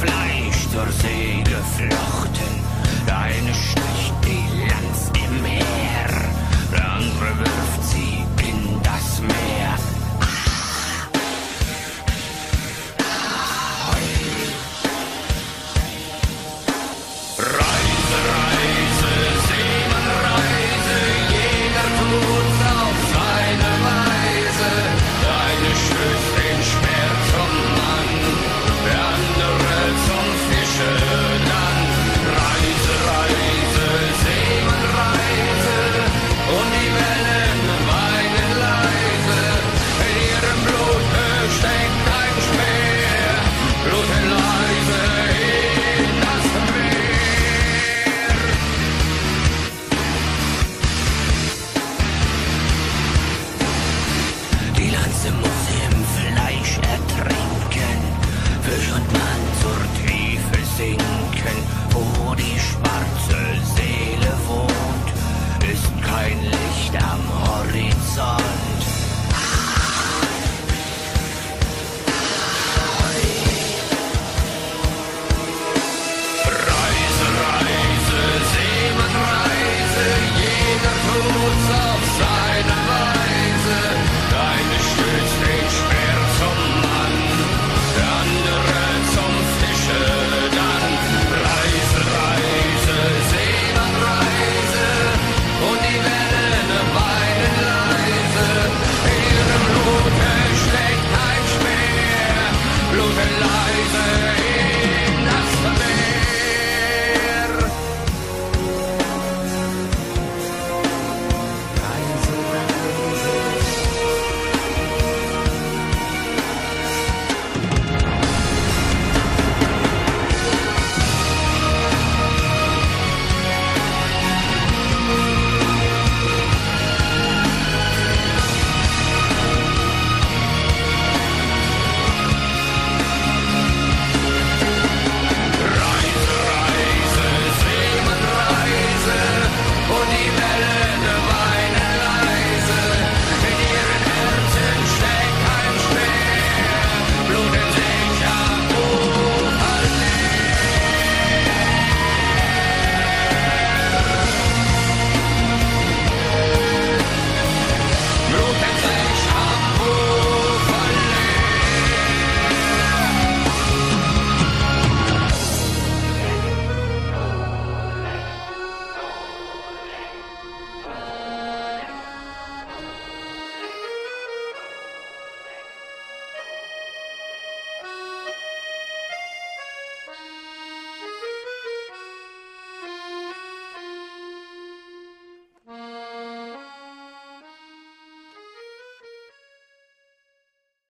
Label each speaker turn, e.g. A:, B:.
A: Fleisch zur See geflochten, eine Stimme. zur Tiefe sinken, wo die schwarze See